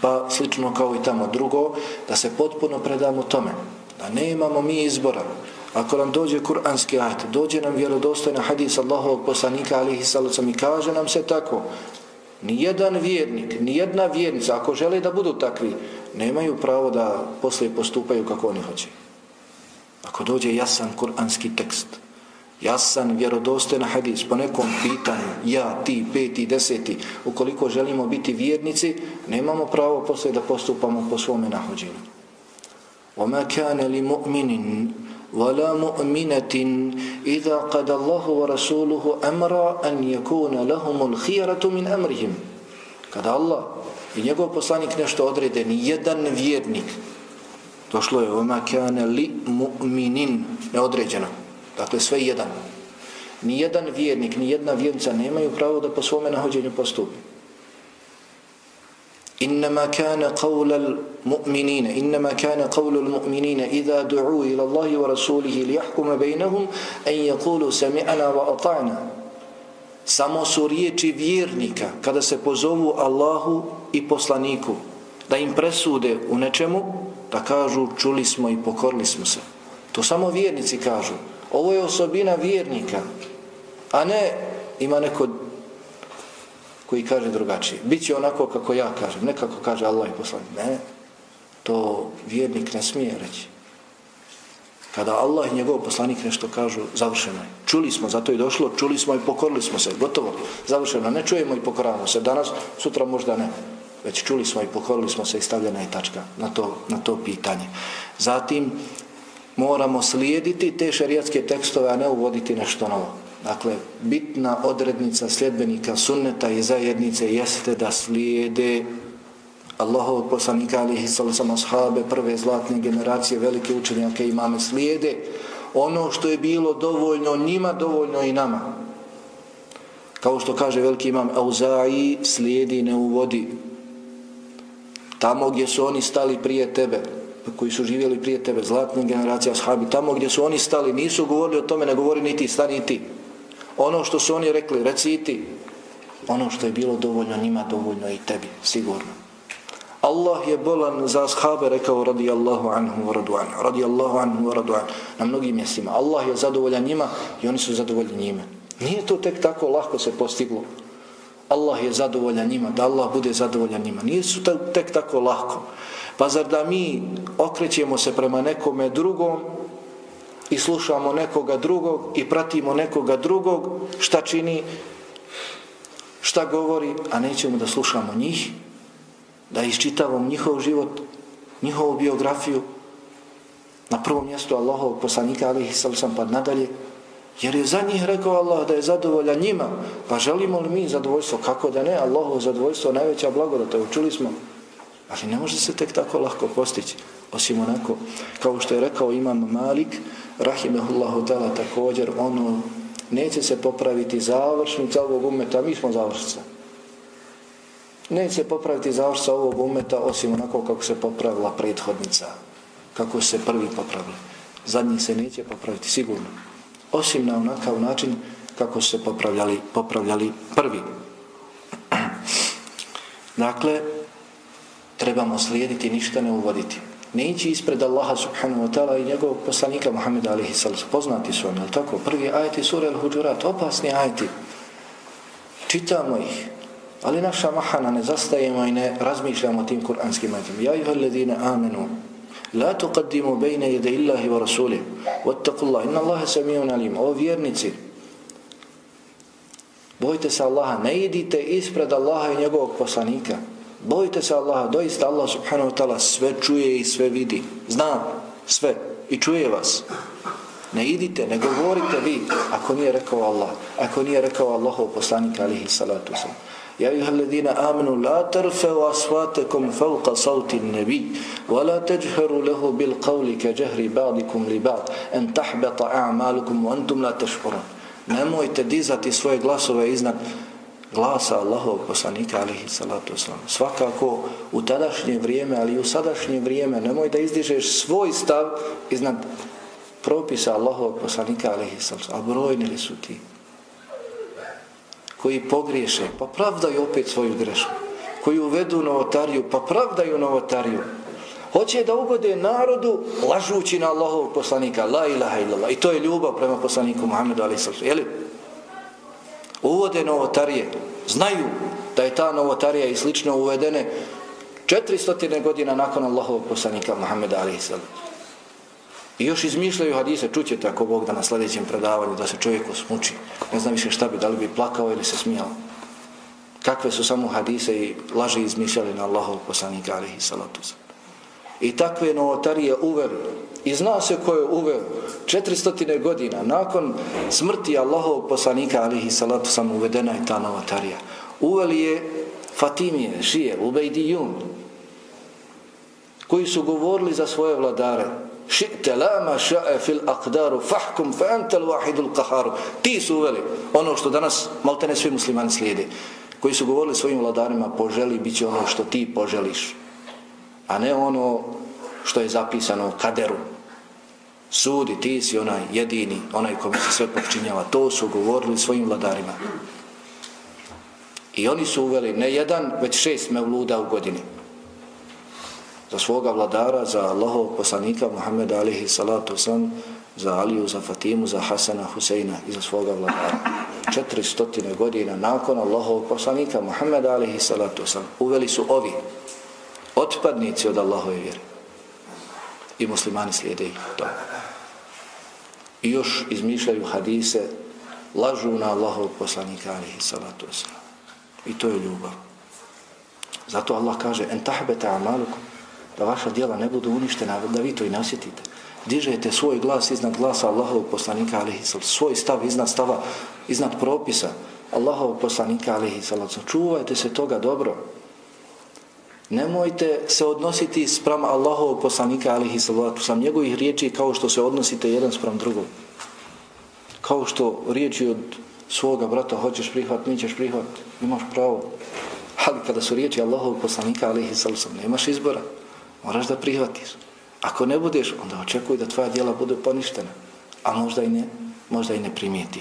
Pa slično kao i tamo drugo, da se potpuno predamo tome. Da ne imamo mi izbora. Ako nam dođe kuranski ajet, dođe nam vjerodostojna hadis Allahovog poslanika alihi salacom i kaže nam se tako, nijedan vjernik, nijedna vjernica, ako žele da budu takvi, nemaju pravo da poslije postupaju kako oni hoće. Ako dođe jasan kuranski tekst, jasan vjerodostojen hadis po nekom pitanju, ja, ti, peti, deseti, ukoliko želimo biti vjernici, nemamo pravo poslije da postupamo po svome nahođenju. وَمَا كَانَ لِمُؤْمِنٍ وَلَا مُؤْمِنَةٍ إِذَا قَدَ اللَّهُ وَرَسُولُهُ أَمْرًا أَنْ يَكُونَ لَهُمُ الْخِيَرَةُ مِنْ أَمْرِهِمْ Kada Allah i njegov poslanik nešto odrede, ni jedan vjernik, došlo je وَمَا كَانَ لِمُؤْمِنٍ neodređeno, dakle sve jedan. Ni jedan vjernik, ni jedna vjernica nemaju pravo da po svome nahođenju postupi. إنما كان قول المؤمنين إنما كان قول المؤمنين إذا دعوا إلى الله ورسوله ليحكم بينهم أن يقولوا سمعنا وأطعنا Samo su riječi vjernika kada se pozovu Allahu i poslaniku da im presude u nečemu da kažu čuli smo i pokorili smo se. To samo vjernici kažu. Ovo je osobina vjernika. A ne ima neko koji kaže drugačije. Biće onako kako ja kažem, ne kako kaže Allah i poslanik. Ne, to vjernik ne smije reći. Kada Allah i njegov poslanik nešto kažu, završeno je. Čuli smo, zato je došlo, čuli smo i pokorili smo se, gotovo, završeno. Ne čujemo i pokoravamo se. Danas, sutra možda ne. Već čuli smo i pokorili smo se i stavljena je tačka na to, na to pitanje. Zatim, moramo slijediti te šarijatske tekstove, a ne uvoditi nešto novo. Dakle, bitna odrednica sljedbenika sunneta i zajednice jeste da slijede Allahov poslanika alihi sallam ashabe, prve zlatne generacije, velike učenjake imame slijede ono što je bilo dovoljno njima, dovoljno i nama. Kao što kaže veliki imam Auza'i, slijedi ne uvodi. Tamo gdje su oni stali prije tebe, koji su živjeli prije tebe, zlatne generacije ashabi, tamo gdje su oni stali, nisu govorili o tome, ne govori niti, stani ti. Ono što su oni rekli, reci ti. Ono što je bilo dovoljno njima, dovoljno i tebi, sigurno. Allah je bolan za ashabe rekao radijallahu anhu wa radu'an. Radijallahu anhu wa radu'an. Na mnogim mjestima. Allah je zadovoljan njima i oni su zadovoljni njime. Nije to tek tako lahko se postiglo. Allah je zadovoljan njima, da Allah bude zadovoljan njima. Nisu tek tako lahko. Pa zar da mi okrećemo se prema nekome drugom i slušamo nekoga drugog i pratimo nekoga drugog šta čini šta govori a nećemo da slušamo njih da iščitavamo njihov život njihovu biografiju na prvom mjestu Allahov poslanika ali alihi sam pa nadalje jer je za njih rekao Allah da je zadovoljan njima. Pa želimo li mi zadovoljstvo? Kako da ne? Allahovo zadovoljstvo najveća blagodata učuli smo. Ali ne može se tek tako lahko postići osim onako kao što je rekao imam Malik rahimehullahu ta'ala također ono neće se popraviti završnica ovog umeta mi smo završnica. Neće se popraviti završnica ovog umeta osim onako kako se popravila prethodnica kako se prvi popravili. Zadnji se neće popraviti sigurno osim na onakav način kako se popravljali popravljali prvi dakle trebamo slijediti ništa ne uvoditi ne ići ispred Allaha subhanahu wa ta'ala i njegovog poslanika Muhammeda alihi sallam. Poznati su oni, tako? Prvi ajeti sura al-Huđurat, opasni ajeti. Čitamo ih, ali naša mahana ne zastajemo i ne razmišljamo tim kuranskim ajetima. Ja iha alledine amenu, la tuqaddimu bejne jede illahi wa rasulih, vattakullah, inna Allahe samijun alim. O vjernici, bojte se Allaha, ne idite ispred Allaha i njegovog poslanika. Bojte se Allaha, doista Allah subhanahu wa ta'ala sve čuje i sve vidi. Zna sve i čuje vas. Ne idite, ne govorite vi ako nije rekao Allah, ako nije rekao Allahov poslanik alihi salatu wasallam يا أيها الذين آمنوا لا ترفعوا أصواتكم فوق صوت النبي wa la له بالقول bil بعضكم لبعض أن ba'dikum أعمالكم ba'd لا tahbeta a'malukum wa antum la tešporon. Nemojte dizati svoje glasove iznad glasa Allahovog poslanika alihi salatu wasalam. Svakako u tadašnje vrijeme, ali i u sadašnje vrijeme, nemoj da izdižeš svoj stav iznad propisa Allahovog poslanika alihi salatu wasalam. A brojni li su ti koji pogriješe, pa pravdaju opet svoju grešku. koji uvedu novotariju, pa pravdaju novotariju. Hoće da ugode narodu lažući na Allahovog poslanika. La ilaha illallah. I to je ljubav prema poslaniku Muhammedu alaih sallam. Jeli? Uvode novotarije. Znaju da je ta novotarija i slično uvedene 400 godina nakon Allahovog poslanika Muhammeda alaih sallam. I još izmišljaju hadise, čuće tako Bog da na sljedećem predavanju da se čovjek osmuči. Ne znam više šta bi, da li bi plakao ili se smijao. Kakve su samo hadise i laži izmišljali na Allahov poslanika alihi salatu I takve novotarije uveli. I zna se ko je uveo 400 godina nakon smrti Allahov poslanika alihi salatu sam uvedena je ta novotarija. Uveli je Fatimije, Šije, Ubejdijun koji su govorili za svoje vladare ši'te la ma ša'e fil akdaru fahkum fa antal wahidul qaharu. Ti su uveli ono što danas maltene svi muslimani slijede koji su govorili svojim vladarima poželi bit ono što ti poželiš a ne ono što je zapisano u kaderu. Sudi ti si onaj jedini onaj kome se sve počinjava to su govorili svojim vladarima. I oni su uveli ne jedan već šest mevluda u godini za svoga vladara, za Allahov poslanika Muhammeda alihi salatu sam, za Aliju, za Fatimu, za Hasana, Huseina i za svoga vladara. 400 godina nakon Allahov poslanika Muhammeda alihi salatu sam, uveli su ovi otpadnici od Allahove vjere. I muslimani slijede to. I još izmišljaju hadise, lažu na Allahov poslanika alihi salatu sam. I to je ljubav. Zato Allah kaže, en tahbeta amalukum, da vaša djela ne budu uništena, da vi to i nasjetite. Dižete svoj glas iznad glasa Allahovog poslanika, alihi svoj stav iznad stava, iznad propisa Allahovog poslanika, alihi Čuvajte se toga dobro. Nemojte se odnositi sprem Allahovog poslanika, alihi sam njegovih riječi kao što se odnosite jedan sprem drugog. Kao što riječi od svoga brata hoćeš prihvat, nećeš prihvat, imaš pravo. Ali kada su riječi Allahovog poslanika, alihi sallam, nemaš izbora. Moraš da prihvatiš. Ako ne budeš, onda očekuj da tvoja djela budu poništena. A možda i ne, možda i ne primijeti.